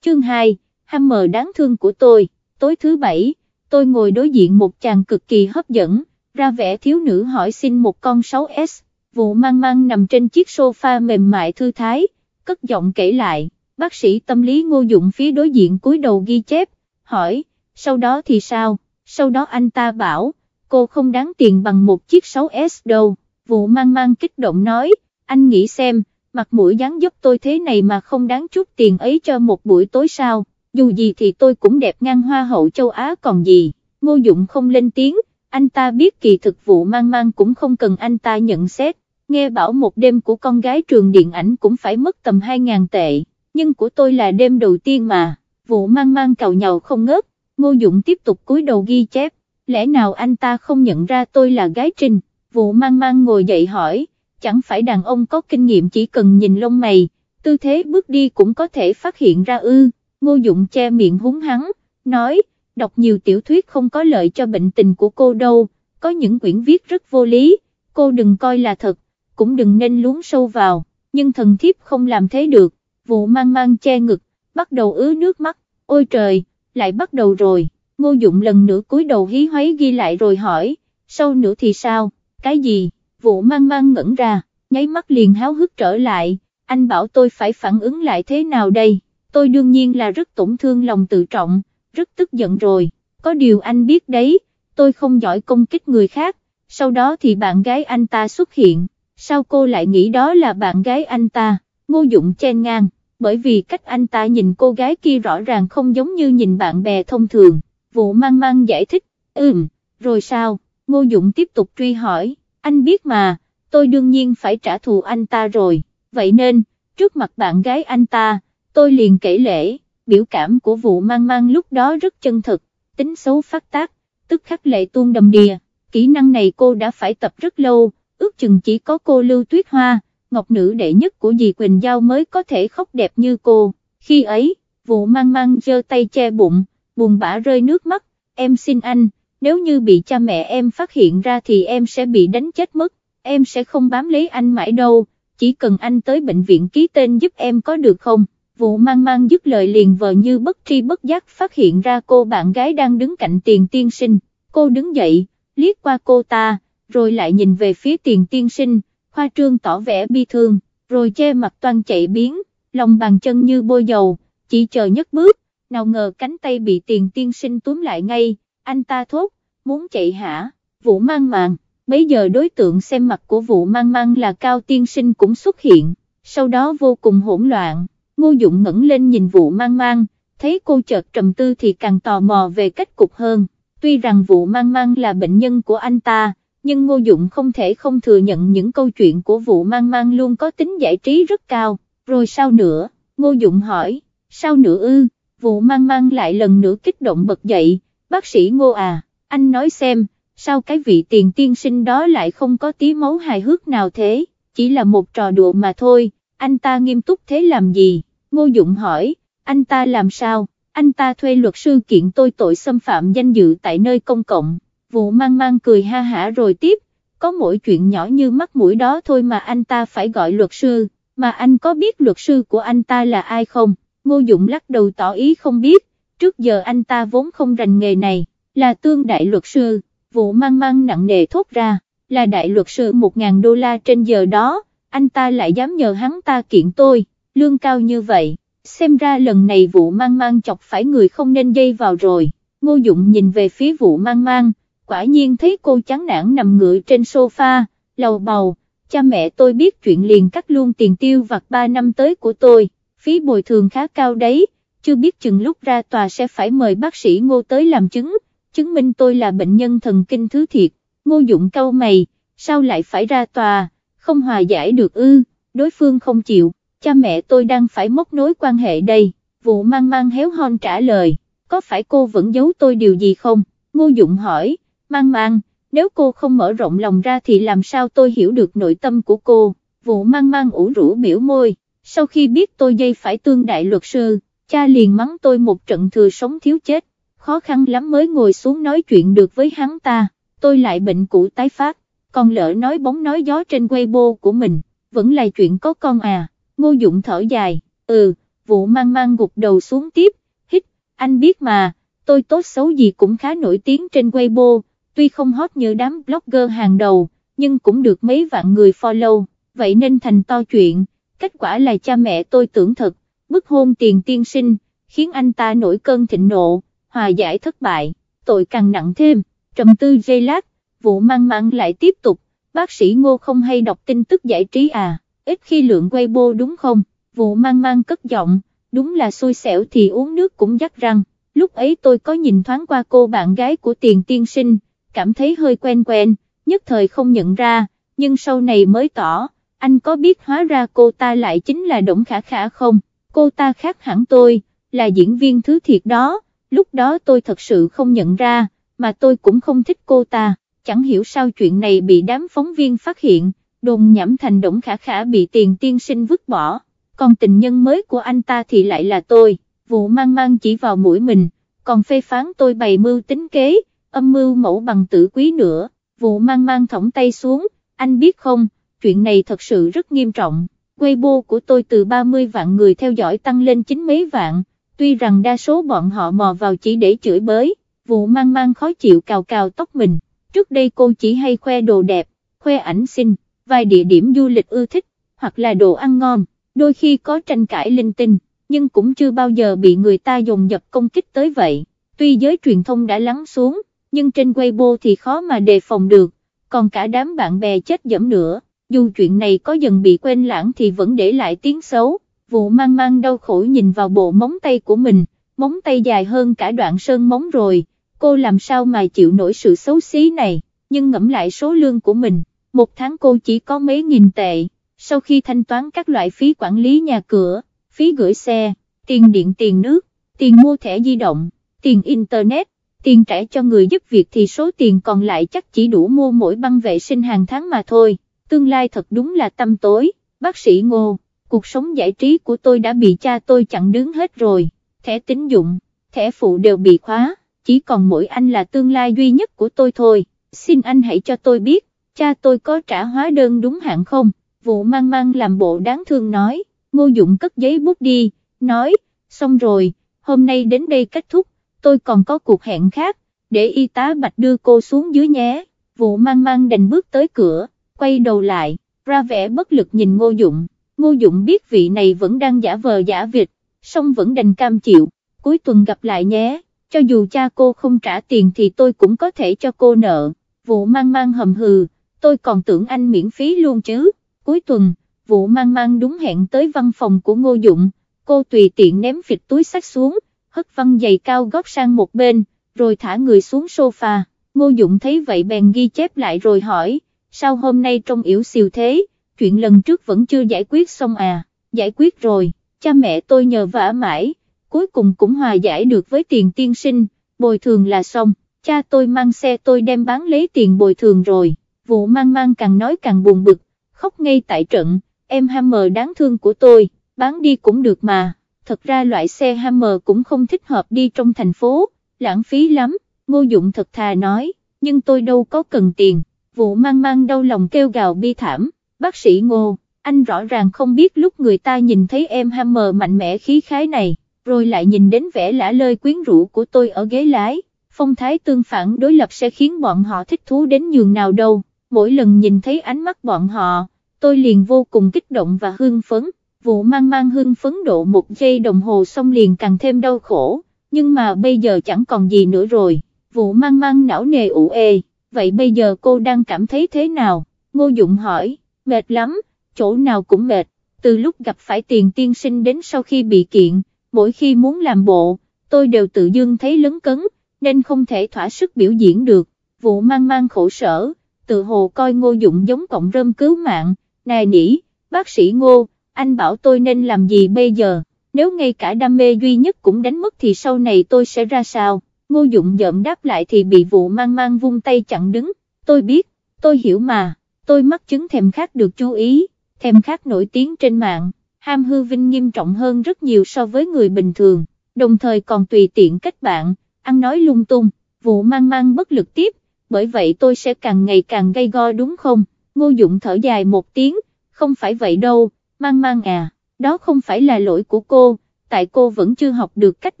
chương 2, Hammer đáng thương của tôi, tối thứ bảy, tôi ngồi đối diện một chàng cực kỳ hấp dẫn, ra vẻ thiếu nữ hỏi xin một con 6S, vụ mang mang nằm trên chiếc sofa mềm mại thư thái, cất giọng kể lại, bác sĩ tâm lý ngô dụng phía đối diện cúi đầu ghi chép, hỏi, sau đó thì sao, sau đó anh ta bảo, cô không đáng tiền bằng một chiếc 6S đâu, vụ mang mang kích động nói, anh nghĩ xem, mặt mũi dáng giúp tôi thế này mà không đáng chút tiền ấy cho một buổi tối sao, dù gì thì tôi cũng đẹp ngang hoa hậu châu Á còn gì, ngô dụng không lên tiếng, anh ta biết kỳ thực vụ mang mang cũng không cần anh ta nhận xét, nghe bảo một đêm của con gái trường điện ảnh cũng phải mất tầm 2.000 tệ, nhưng của tôi là đêm đầu tiên mà, vụ mang mang cào nhàu không ngớt, ngô dụng tiếp tục cúi đầu ghi chép, lẽ nào anh ta không nhận ra tôi là gái trinh, vụ mang mang ngồi dậy hỏi, chẳng phải đàn ông có kinh nghiệm chỉ cần nhìn lông mày, tư thế bước đi cũng có thể phát hiện ra ư, ngô dụng che miệng húng hắn, nói, đọc nhiều tiểu thuyết không có lợi cho bệnh tình của cô đâu, có những quyển viết rất vô lý, cô đừng coi là thật, cũng đừng nên luống sâu vào, nhưng thần thiếp không làm thế được, vụ mang mang che ngực, bắt đầu ứ nước mắt, ôi trời, lại bắt đầu rồi, ngô dụng lần nữa cúi đầu hí hoáy ghi lại rồi hỏi, sau nữa thì sao, cái gì, vụ mang mang ngẩn ra, nháy mắt liền háo hức trở lại, anh bảo tôi phải phản ứng lại thế nào đây, tôi đương nhiên là rất tổn thương lòng tự trọng, rất tức giận rồi, có điều anh biết đấy, tôi không giỏi công kích người khác, sau đó thì bạn gái anh ta xuất hiện, sao cô lại nghĩ đó là bạn gái anh ta, ngô dụng chen ngang, bởi vì cách anh ta nhìn cô gái kia rõ ràng không giống như nhìn bạn bè thông thường, vụ mang mang giải thích, ừm, rồi sao, ngô dụng tiếp tục truy hỏi, anh biết mà, tôi đương nhiên phải trả thù anh ta rồi, vậy nên, trước mặt bạn gái anh ta, tôi liền kể lễ, biểu cảm của vụ mang mang lúc đó rất chân thực, tính xấu phát tác, tức khắc lệ tuôn đầm đìa, kỹ năng này cô đã phải tập rất lâu, ước chừng chỉ có cô Lưu Tuyết Hoa, ngọc nữ đệ nhất của dì Quỳnh Giao mới có thể khóc đẹp như cô, khi ấy, vụ mang mang giơ tay che bụng, buồn bã rơi nước mắt, em xin anh, nếu như bị cha mẹ em phát hiện ra thì em sẽ bị đánh chết mất, em sẽ không bám lấy anh mãi đâu, chỉ cần anh tới bệnh viện ký tên giúp em có được không? Vụ mang mang dứt lời liền vờ như bất tri bất giác phát hiện ra cô bạn gái đang đứng cạnh tiền tiên sinh, cô đứng dậy, liếc qua cô ta, rồi lại nhìn về phía tiền tiên sinh, khoa trương tỏ vẻ bi thương, rồi che mặt toan chạy biến, lòng bàn chân như bôi dầu, chỉ chờ nhất bước, nào ngờ cánh tay bị tiền tiên sinh túm lại ngay, anh ta thốt, muốn chạy hả, vụ mang màng, bấy giờ đối tượng xem mặt của vụ mang mang là cao tiên sinh cũng xuất hiện, sau đó vô cùng hỗn loạn, ngô dụng ngẩng lên nhìn vụ mang mang, thấy cô chợt trầm tư thì càng tò mò về cách cục hơn, tuy rằng vụ mang mang là bệnh nhân của anh ta, nhưng ngô dụng không thể không thừa nhận những câu chuyện của vụ mang mang luôn có tính giải trí rất cao, rồi sao nữa, ngô dụng hỏi, sao nữa ư, vụ mang mang lại lần nữa kích động bật dậy, bác sĩ ngô à, anh nói xem, sao cái vị tiền tiên sinh đó lại không có tí máu hài hước nào thế, chỉ là một trò đùa mà thôi, anh ta nghiêm túc thế làm gì, ngô dụng hỏi, anh ta làm sao, anh ta thuê luật sư kiện tôi tội xâm phạm danh dự tại nơi công cộng, vụ mang mang cười ha hả rồi tiếp, có mỗi chuyện nhỏ như mắt mũi đó thôi mà anh ta phải gọi luật sư, mà anh có biết luật sư của anh ta là ai không, ngô dụng lắc đầu tỏ ý không biết, trước giờ anh ta vốn không rành nghề này, là tương đại luật sư, vụ mang mang nặng nề thốt ra, là đại luật sư 1.000 đô la trên giờ đó, anh ta lại dám nhờ hắn ta kiện tôi, lương cao như vậy, xem ra lần này vụ mang mang chọc phải người không nên dây vào rồi, ngô dụng nhìn về phía vụ mang mang, quả nhiên thấy cô chán nản nằm ngựa trên sofa, lầu bầu, cha mẹ tôi biết chuyện liền cắt luôn tiền tiêu vặt 3 năm tới của tôi, phí bồi thường khá cao đấy, chưa biết chừng lúc ra tòa sẽ phải mời bác sĩ ngô tới làm chứng, chứng minh tôi là bệnh nhân thần kinh thứ thiệt, ngô dụng câu mày, sao lại phải ra tòa, không hòa giải được ư, đối phương không chịu, cha mẹ tôi đang phải móc nối quan hệ đây, vụ mang mang héo hon trả lời, có phải cô vẫn giấu tôi điều gì không, ngô dụng hỏi, mang mang, nếu cô không mở rộng lòng ra thì làm sao tôi hiểu được nội tâm của cô, vụ mang mang ủ rũ biểu môi, sau khi biết tôi dây phải tương đại luật sư, cha liền mắng tôi một trận thừa sống thiếu chết, khó khăn lắm mới ngồi xuống nói chuyện được với hắn ta, tôi lại bệnh cũ tái phát, còn lỡ nói bóng nói gió trên Weibo của mình, vẫn là chuyện có con à, ngô dụng thở dài, ừ, vụ mang mang gục đầu xuống tiếp, hít, anh biết mà, tôi tốt xấu gì cũng khá nổi tiếng trên Weibo, tuy không hot như đám blogger hàng đầu, nhưng cũng được mấy vạn người follow, vậy nên thành to chuyện, kết quả là cha mẹ tôi tưởng thật, bức hôn tiền tiên sinh, khiến anh ta nổi cơn thịnh nộ, hòa giải thất bại, tội càng nặng thêm, trầm tư giây lát, vụ mang mang lại tiếp tục, bác sĩ ngô không hay đọc tin tức giải trí à, ít khi lượng Weibo đúng không, vụ mang mang cất giọng, đúng là xui xẻo thì uống nước cũng dắt răng, lúc ấy tôi có nhìn thoáng qua cô bạn gái của tiền tiên sinh, cảm thấy hơi quen quen, nhất thời không nhận ra, nhưng sau này mới tỏ, anh có biết hóa ra cô ta lại chính là Đổng Khả Khả không, cô ta khác hẳn tôi, là diễn viên thứ thiệt đó, lúc đó tôi thật sự không nhận ra, mà tôi cũng không thích cô ta, chẳng hiểu sao chuyện này bị đám phóng viên phát hiện, đồn nhảm thành Đổng Khả Khả bị tiền tiên sinh vứt bỏ, còn tình nhân mới của anh ta thì lại là tôi, vụ mang mang chỉ vào mũi mình, còn phê phán tôi bày mưu tính kế, âm mưu mẫu bằng tử quý nữa, vụ mang mang thõng tay xuống, anh biết không, chuyện này thật sự rất nghiêm trọng, Weibo của tôi từ 30 vạn người theo dõi tăng lên chín mấy vạn, tuy rằng đa số bọn họ mò vào chỉ để chửi bới, vụ mang mang khó chịu cào cào tóc mình, trước đây cô chỉ hay khoe đồ đẹp, khoe ảnh xinh, vài địa điểm du lịch ưa thích, hoặc là đồ ăn ngon, đôi khi có tranh cãi linh tinh, nhưng cũng chưa bao giờ bị người ta dùng dập công kích tới vậy, tuy giới truyền thông đã lắng xuống, nhưng trên Weibo thì khó mà đề phòng được, còn cả đám bạn bè chết dẫm nữa, dù chuyện này có dần bị quên lãng thì vẫn để lại tiếng xấu, vụ mang mang đau khổ nhìn vào bộ móng tay của mình, móng tay dài hơn cả đoạn sơn móng rồi, cô làm sao mà chịu nổi sự xấu xí này, nhưng ngẫm lại số lương của mình, một tháng cô chỉ có mấy nghìn tệ, sau khi thanh toán các loại phí quản lý nhà cửa, phí gửi xe, tiền điện tiền nước, tiền mua thẻ di động, tiền internet, tiền trả cho người giúp việc thì số tiền còn lại chắc chỉ đủ mua mỗi băng vệ sinh hàng tháng mà thôi, tương lai thật đúng là tâm tối, bác sĩ Ngô, cuộc sống giải trí của tôi đã bị cha tôi chặn đứng hết rồi, thẻ tín dụng, thẻ phụ đều bị khóa, chỉ còn mỗi anh là tương lai duy nhất của tôi thôi, xin anh hãy cho tôi biết, cha tôi có trả hóa đơn đúng hạn không, vụ mang mang làm bộ đáng thương nói, Ngô Dụng cất giấy bút đi, nói, xong rồi, hôm nay đến đây kết thúc, tôi còn có cuộc hẹn khác, để y tá Bạch đưa cô xuống dưới nhé, vụ mang mang đành bước tới cửa, quay đầu lại, ra vẻ bất lực nhìn Ngô Dụng, Ngô Dụng biết vị này vẫn đang giả vờ giả vịt, song vẫn đành cam chịu, cuối tuần gặp lại nhé, cho dù cha cô không trả tiền thì tôi cũng có thể cho cô nợ, vụ mang mang hầm hừ, tôi còn tưởng anh miễn phí luôn chứ, cuối tuần, vụ mang mang đúng hẹn tới văn phòng của Ngô Dụng, cô tùy tiện ném phịch túi sách xuống, hất văn giày cao gót sang một bên, rồi thả người xuống sofa, Ngô Dụng thấy vậy bèn ghi chép lại rồi hỏi, sao hôm nay trông yếu xìu thế, chuyện lần trước vẫn chưa giải quyết xong à, giải quyết rồi, cha mẹ tôi nhờ vả mãi, cuối cùng cũng hòa giải được với tiền tiên sinh, bồi thường là xong, cha tôi mang xe tôi đem bán lấy tiền bồi thường rồi, vụ mang mang càng nói càng buồn bực, khóc ngay tại trận, em Hammer đáng thương của tôi, bán đi cũng được mà, thật ra loại xe Hammer cũng không thích hợp đi trong thành phố, lãng phí lắm, ngô dụng thật thà nói, nhưng tôi đâu có cần tiền, vụ mang mang đau lòng kêu gào bi thảm, bác sĩ ngô, anh rõ ràng không biết lúc người ta nhìn thấy em ham mờ mạnh mẽ khí khái này, rồi lại nhìn đến vẻ lả lơi quyến rũ của tôi ở ghế lái, phong thái tương phản đối lập sẽ khiến bọn họ thích thú đến nhường nào đâu, mỗi lần nhìn thấy ánh mắt bọn họ, tôi liền vô cùng kích động và hưng phấn, vụ mang mang hưng phấn độ một giây đồng hồ xong liền càng thêm đau khổ, nhưng mà bây giờ chẳng còn gì nữa rồi, vụ mang mang não nề ủ ê, vậy bây giờ cô đang cảm thấy thế nào, ngô dụng hỏi, mệt lắm, chỗ nào cũng mệt, từ lúc gặp phải tiền tiên sinh đến sau khi bị kiện, mỗi khi muốn làm bộ, tôi đều tự dưng thấy lấn cấn, nên không thể thỏa sức biểu diễn được, vụ mang mang khổ sở, tự hồ coi ngô dụng giống cọng rơm cứu mạng, nài nỉ, bác sĩ ngô, anh bảo tôi nên làm gì bây giờ, nếu ngay cả đam mê duy nhất cũng đánh mất thì sau này tôi sẽ ra sao, ngô dụng dợm đáp lại thì bị vụ mang mang vung tay chặn đứng, tôi biết, tôi hiểu mà, tôi mắc chứng thèm khát được chú ý, thèm khát nổi tiếng trên mạng, ham hư vinh nghiêm trọng hơn rất nhiều so với người bình thường, đồng thời còn tùy tiện kết bạn, ăn nói lung tung, vụ mang mang bất lực tiếp, bởi vậy tôi sẽ càng ngày càng gây go đúng không, ngô dụng thở dài một tiếng, không phải vậy đâu, mang mang à, đó không phải là lỗi của cô, tại cô vẫn chưa học được cách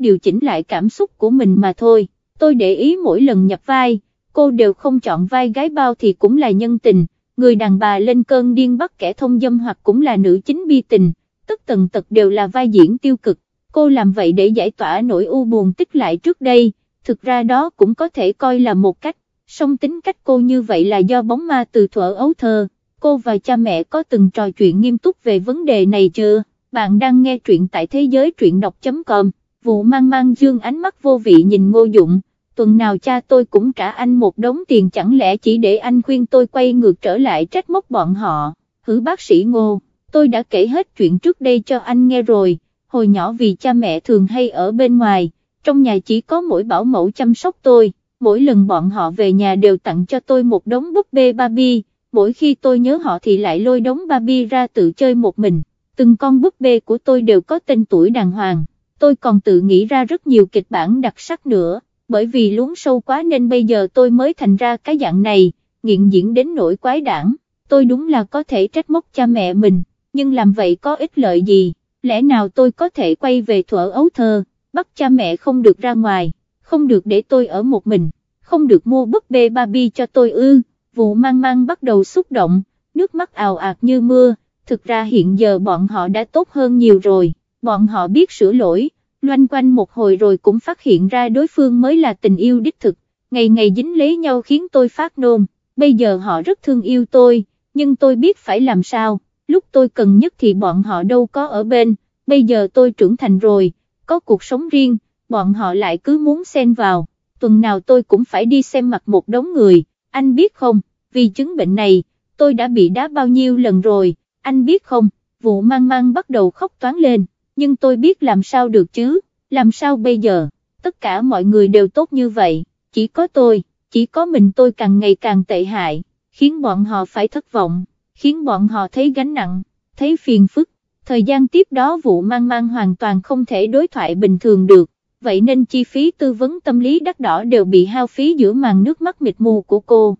điều chỉnh lại cảm xúc của mình mà thôi, tôi để ý mỗi lần nhập vai, cô đều không chọn vai gái bao thì cũng là nhân tình, người đàn bà lên cơn điên bắt kẻ thông dâm hoặc cũng là nữ chính bi tình, tất tần tật đều là vai diễn tiêu cực, cô làm vậy để giải tỏa nỗi u buồn tích lại trước đây, thực ra đó cũng có thể coi là một cách, song tính cách cô như vậy là do bóng ma từ thuở ấu thơ, cô và cha mẹ có từng trò chuyện nghiêm túc về vấn đề này chưa, bạn đang nghe truyện tại thế giới truyện đọc.com, vụ mang mang dương ánh mắt vô vị nhìn ngô dụng, tuần nào cha tôi cũng trả anh một đống tiền chẳng lẽ chỉ để anh khuyên tôi quay ngược trở lại trách móc bọn họ, hử bác sĩ ngô, tôi đã kể hết chuyện trước đây cho anh nghe rồi, hồi nhỏ vì cha mẹ thường hay ở bên ngoài, trong nhà chỉ có mỗi bảo mẫu chăm sóc tôi, mỗi lần bọn họ về nhà đều tặng cho tôi một đống búp bê Barbie, mỗi khi tôi nhớ họ thì lại lôi đống Barbie ra tự chơi một mình, từng con búp bê của tôi đều có tên tuổi đàng hoàng, tôi còn tự nghĩ ra rất nhiều kịch bản đặc sắc nữa, bởi vì luống sâu quá nên bây giờ tôi mới thành ra cái dạng này, nghiện diễn đến nỗi quái đản, tôi đúng là có thể trách móc cha mẹ mình, nhưng làm vậy có ích lợi gì, lẽ nào tôi có thể quay về thuở ấu thơ, bắt cha mẹ không được ra ngoài, không được để tôi ở một mình, không được mua búp bê Barbie cho tôi ư, vụ mang mang bắt đầu xúc động, nước mắt ào ạt như mưa, thực ra hiện giờ bọn họ đã tốt hơn nhiều rồi, bọn họ biết sửa lỗi, loanh quanh một hồi rồi cũng phát hiện ra đối phương mới là tình yêu đích thực, ngày ngày dính lấy nhau khiến tôi phát nôn, bây giờ họ rất thương yêu tôi, nhưng tôi biết phải làm sao, lúc tôi cần nhất thì bọn họ đâu có ở bên, bây giờ tôi trưởng thành rồi, có cuộc sống riêng, bọn họ lại cứ muốn xen vào, tuần nào tôi cũng phải đi xem mặt một đống người, anh biết không, vì chứng bệnh này, tôi đã bị đá bao nhiêu lần rồi, anh biết không, vụ mang mang bắt đầu khóc toán lên, nhưng tôi biết làm sao được chứ, làm sao bây giờ, tất cả mọi người đều tốt như vậy, chỉ có tôi, chỉ có mình tôi càng ngày càng tệ hại, khiến bọn họ phải thất vọng, khiến bọn họ thấy gánh nặng, thấy phiền phức, thời gian tiếp đó vụ mang mang hoàn toàn không thể đối thoại bình thường được, vậy nên chi phí tư vấn tâm lý đắt đỏ đều bị hao phí giữa màn nước mắt mịt mù của cô.